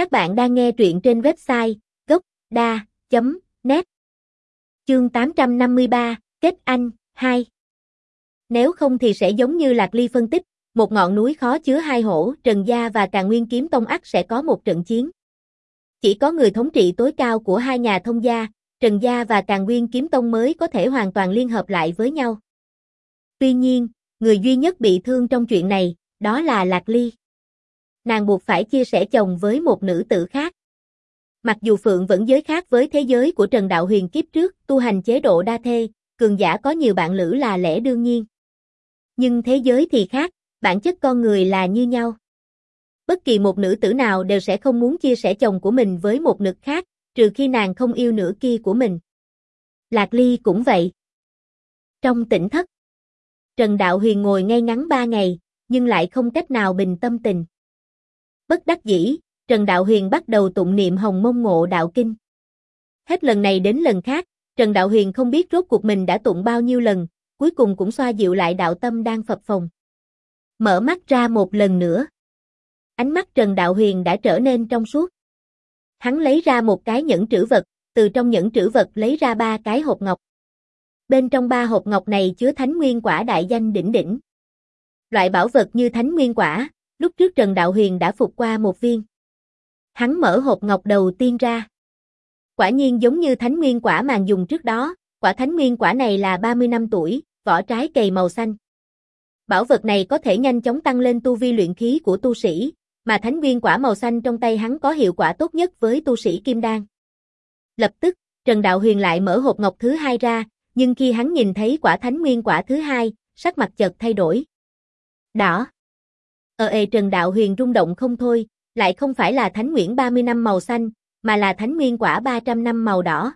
Các bạn đang nghe truyện trên website gốc.da.net Chương 853, Kết Anh, 2 Nếu không thì sẽ giống như Lạc Ly phân tích, một ngọn núi khó chứa hai hổ, Trần Gia và Càng Nguyên Kiếm Tông ắt sẽ có một trận chiến. Chỉ có người thống trị tối cao của hai nhà thông gia, Trần Gia và Càng Nguyên Kiếm Tông mới có thể hoàn toàn liên hợp lại với nhau. Tuy nhiên, người duy nhất bị thương trong chuyện này, đó là Lạc Ly. Nàng buộc phải chia sẻ chồng với một nữ tử khác. Mặc dù Phượng vẫn giới khác với thế giới của Trần Đạo Huyền kiếp trước, tu hành chế độ đa thê, cường giả có nhiều bạn lữ là lẽ đương nhiên. Nhưng thế giới thì khác, bản chất con người là như nhau. Bất kỳ một nữ tử nào đều sẽ không muốn chia sẻ chồng của mình với một nữ khác, trừ khi nàng không yêu nửa kia của mình. Lạc Ly cũng vậy. Trong tỉnh thất, Trần Đạo Huyền ngồi ngay ngắn ba ngày, nhưng lại không cách nào bình tâm tình. Bất đắc dĩ, Trần Đạo Huyền bắt đầu tụng niệm Hồng Mông Ngộ Đạo Kinh. Hết lần này đến lần khác, Trần Đạo Huyền không biết rốt cuộc mình đã tụng bao nhiêu lần, cuối cùng cũng xoa dịu lại đạo tâm đang phập phồng. Mở mắt ra một lần nữa. Ánh mắt Trần Đạo Huyền đã trở nên trong suốt. Hắn lấy ra một cái nhẫn trữ vật, từ trong nhẫn trữ vật lấy ra ba cái hộp ngọc. Bên trong ba hộp ngọc này chứa thánh nguyên quả đại danh đỉnh đỉnh. Loại bảo vật như thánh nguyên quả, lúc trước Trần Đạo Huyền đã phục qua một viên. Hắn mở hộp ngọc đầu tiên ra. Quả nhiên giống như thánh nguyên quả màng dùng trước đó, quả thánh nguyên quả này là 30 năm tuổi, vỏ trái cầy màu xanh. Bảo vật này có thể nhanh chóng tăng lên tu vi luyện khí của tu sĩ, mà thánh nguyên quả màu xanh trong tay hắn có hiệu quả tốt nhất với tu sĩ kim đan. Lập tức, Trần Đạo Huyền lại mở hộp ngọc thứ hai ra, nhưng khi hắn nhìn thấy quả thánh nguyên quả thứ hai, sắc mặt chợt thay đổi. Đỏ ờ ê Trần Đạo Huyền rung động không thôi, lại không phải là thánh nguyễn 30 năm màu xanh, mà là thánh nguyên quả 300 năm màu đỏ.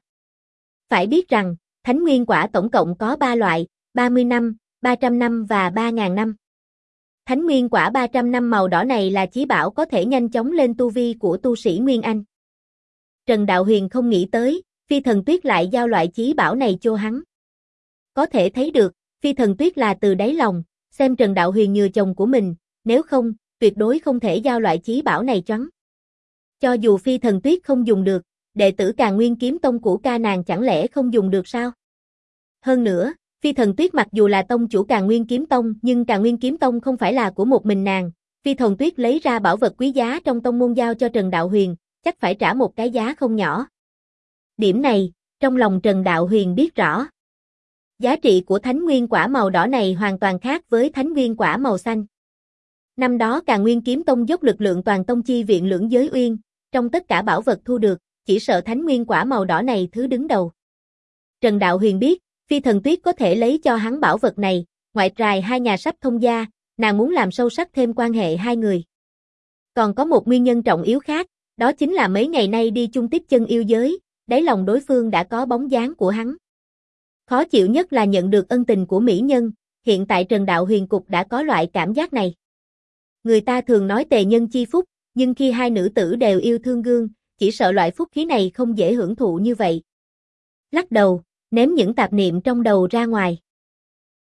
Phải biết rằng, thánh nguyên quả tổng cộng có 3 loại, 30 năm, 300 năm và 3.000 năm. Thánh nguyên quả 300 năm màu đỏ này là chí bảo có thể nhanh chóng lên tu vi của tu sĩ Nguyên Anh. Trần Đạo Huyền không nghĩ tới, phi thần tuyết lại giao loại chí bảo này cho hắn. Có thể thấy được, phi thần tuyết là từ đáy lòng, xem Trần Đạo Huyền như chồng của mình, nếu không, tuyệt đối không thể giao loại chí bảo này choắn. Cho dù phi thần tuyết không dùng được, đệ tử càng nguyên kiếm tông của ca nàng chẳng lẽ không dùng được sao? Hơn nữa, phi thần tuyết mặc dù là tông chủ càng nguyên kiếm tông nhưng càng nguyên kiếm tông không phải là của một mình nàng. Phi thần tuyết lấy ra bảo vật quý giá trong tông môn giao cho Trần Đạo Huyền, chắc phải trả một cái giá không nhỏ. Điểm này, trong lòng Trần Đạo Huyền biết rõ. Giá trị của thánh nguyên quả màu đỏ này hoàn toàn khác với thánh nguyên quả màu xanh. Năm đó càng nguyên kiếm tông dốc lực lượng toàn tông chi viện lưỡng giới uyên, trong tất cả bảo vật thu được, chỉ sợ thánh nguyên quả màu đỏ này thứ đứng đầu. Trần Đạo Huyền biết, phi thần tuyết có thể lấy cho hắn bảo vật này, ngoại trài hai nhà sắp thông gia, nàng muốn làm sâu sắc thêm quan hệ hai người. Còn có một nguyên nhân trọng yếu khác, đó chính là mấy ngày nay đi chung tiếp chân yêu giới, đáy lòng đối phương đã có bóng dáng của hắn. Khó chịu nhất là nhận được ân tình của mỹ nhân, hiện tại Trần Đạo Huyền Cục đã có loại cảm giác này. Người ta thường nói tề nhân chi phúc, nhưng khi hai nữ tử đều yêu thương gương, chỉ sợ loại phúc khí này không dễ hưởng thụ như vậy. Lắc đầu, ném những tạp niệm trong đầu ra ngoài.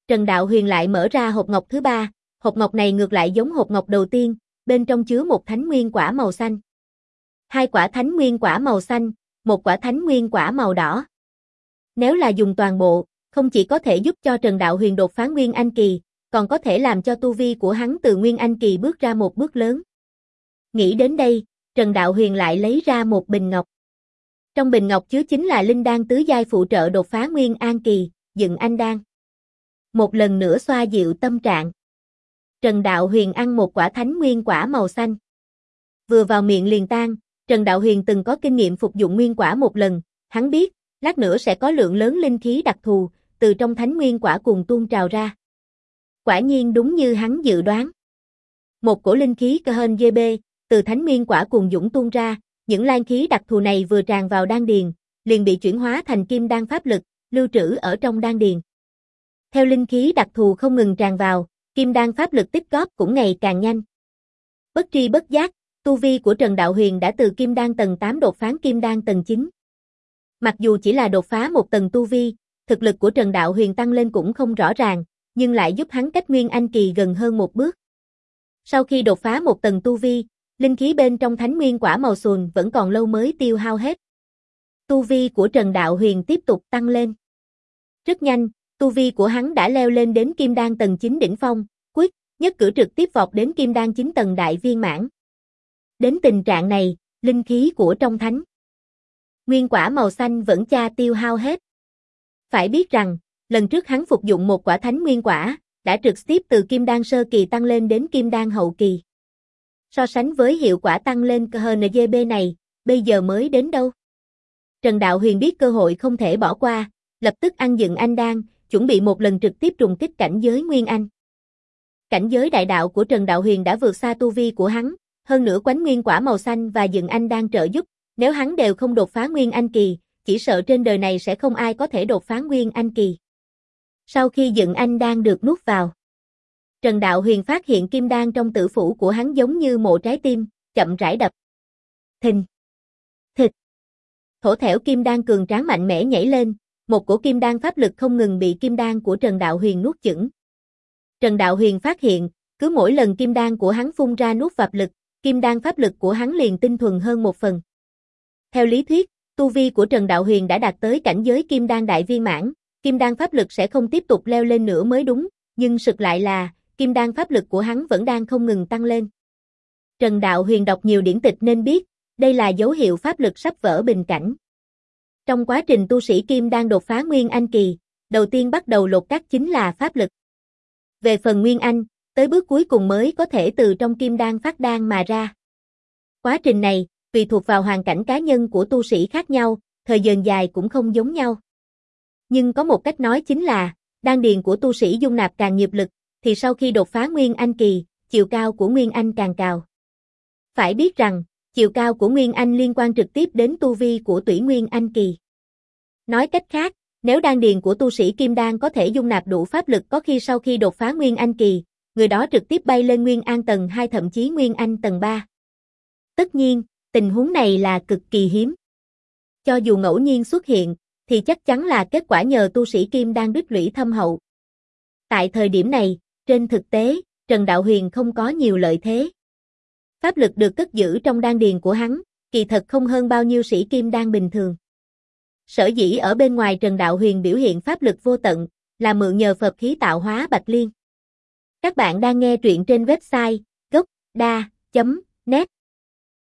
Trần Đạo Huyền lại mở ra hộp ngọc thứ ba, hộp ngọc này ngược lại giống hộp ngọc đầu tiên, bên trong chứa một thánh nguyên quả màu xanh. Hai quả thánh nguyên quả màu xanh, một quả thánh nguyên quả màu đỏ. Nếu là dùng toàn bộ, không chỉ có thể giúp cho Trần Đạo Huyền đột phá Nguyên Anh Kỳ, còn có thể làm cho tu vi của hắn từ Nguyên Anh Kỳ bước ra một bước lớn. Nghĩ đến đây, Trần Đạo Huyền lại lấy ra một bình ngọc. Trong bình ngọc chứa chính là linh đan tứ giai phụ trợ đột phá Nguyên An Kỳ, dựng anh đan. Một lần nữa xoa dịu tâm trạng. Trần Đạo Huyền ăn một quả thánh nguyên quả màu xanh. Vừa vào miệng liền tan, Trần Đạo Huyền từng có kinh nghiệm phục dụng nguyên quả một lần, hắn biết, lát nữa sẽ có lượng lớn linh khí đặc thù, từ trong thánh nguyên quả cùng tuôn trào ra. Quả nhiên đúng như hắn dự đoán. Một cổ linh khí cơ hên GB, từ thánh nguyên quả cùng dũng tuôn ra, những lan khí đặc thù này vừa tràn vào đan điền, liền bị chuyển hóa thành kim đan pháp lực, lưu trữ ở trong đan điền. Theo linh khí đặc thù không ngừng tràn vào, kim đan pháp lực tích góp cũng ngày càng nhanh. Bất tri bất giác, tu vi của Trần Đạo Huyền đã từ kim đan tầng 8 đột phá kim đan tầng 9. Mặc dù chỉ là đột phá một tầng tu vi, thực lực của Trần Đạo Huyền tăng lên cũng không rõ ràng, nhưng lại giúp hắn cách Nguyên Anh Kỳ gần hơn một bước. Sau khi đột phá một tầng tu vi, linh khí bên trong thánh nguyên quả màu xuồn vẫn còn lâu mới tiêu hao hết. Tu vi của Trần Đạo Huyền tiếp tục tăng lên. Rất nhanh, tu vi của hắn đã leo lên đến kim đan tầng 9 đỉnh phong, quyết, nhất cử trực tiếp vọt đến kim đan 9 tầng đại viên mãn. Đến tình trạng này, linh khí của trong thánh nguyên quả màu xanh vẫn cha tiêu hao hết. Phải biết rằng, lần trước hắn phục dụng một quả thánh nguyên quả, đã trực tiếp từ kim đan sơ kỳ tăng lên đến kim đan hậu kỳ. So sánh với hiệu quả tăng lên KHNGB này, bây giờ mới đến đâu? Trần Đạo Huyền biết cơ hội không thể bỏ qua, lập tức ăn dựng anh đan, chuẩn bị một lần trực tiếp trùng kích cảnh giới Nguyên Anh. Cảnh giới đại đạo của Trần Đạo Huyền đã vượt xa tu vi của hắn, hơn nữa quánh nguyên quả màu xanh và dựng anh đang trợ giúp, nếu hắn đều không đột phá Nguyên Anh kỳ, chỉ sợ trên đời này sẽ không ai có thể đột phá Nguyên Anh kỳ. Sau khi dựng anh đang được nuốt vào, Trần Đạo Huyền phát hiện kim đan trong tử phủ của hắn giống như mộ trái tim, chậm rãi đập. Thình. Thịt. Thổ thẻo kim đan cường tráng mạnh mẽ nhảy lên, một cổ kim đan pháp lực không ngừng bị kim đan của Trần Đạo Huyền nuốt chửng. Trần Đạo Huyền phát hiện, cứ mỗi lần kim đan của hắn phun ra nuốt vạp lực, kim đan pháp lực của hắn liền tinh thuần hơn một phần. Theo lý thuyết, tu vi của Trần Đạo Huyền đã đạt tới cảnh giới kim đan đại viên mãn, kim đan pháp lực sẽ không tiếp tục leo lên nữa mới đúng, nhưng sực lại là, kim đan pháp lực của hắn vẫn đang không ngừng tăng lên. Trần Đạo Huyền đọc nhiều điển tịch nên biết, đây là dấu hiệu pháp lực sắp vỡ bình cảnh. Trong quá trình tu sĩ kim đang đột phá Nguyên Anh kỳ, đầu tiên bắt đầu lột cắt chính là pháp lực. Về phần Nguyên Anh, tới bước cuối cùng mới có thể từ trong kim đan phát đan mà ra. Quá trình này, tùy thuộc vào hoàn cảnh cá nhân của tu sĩ khác nhau, thời gian dài cũng không giống nhau. Nhưng có một cách nói chính là, đan điền của tu sĩ dung nạp càng nghiệp lực, thì sau khi đột phá Nguyên Anh kỳ, chiều cao của Nguyên Anh càng cao. Phải biết rằng, chiều cao của Nguyên Anh liên quan trực tiếp đến tu vi của tủy Nguyên Anh kỳ. Nói cách khác, nếu đan điền của tu sĩ Kim Đan có thể dung nạp đủ pháp lực có khi sau khi đột phá Nguyên Anh kỳ, người đó trực tiếp bay lên Nguyên An tầng 2 thậm chí Nguyên Anh tầng 3. Tất nhiên, tình huống này là cực kỳ hiếm. Cho dù ngẫu nhiên xuất hiện, thì chắc chắn là kết quả nhờ tu sĩ Kim đang đứt lũy thâm hậu. Tại thời điểm này, trên thực tế, Trần Đạo Huyền không có nhiều lợi thế. Pháp lực được cất giữ trong đan điền của hắn, kỳ thật không hơn bao nhiêu sĩ kim đang bình thường. Sở dĩ ở bên ngoài Trần Đạo Huyền biểu hiện pháp lực vô tận, là mượn nhờ Phật khí tạo hóa Bạch Liên. Các bạn đang nghe truyện trên website gocda.net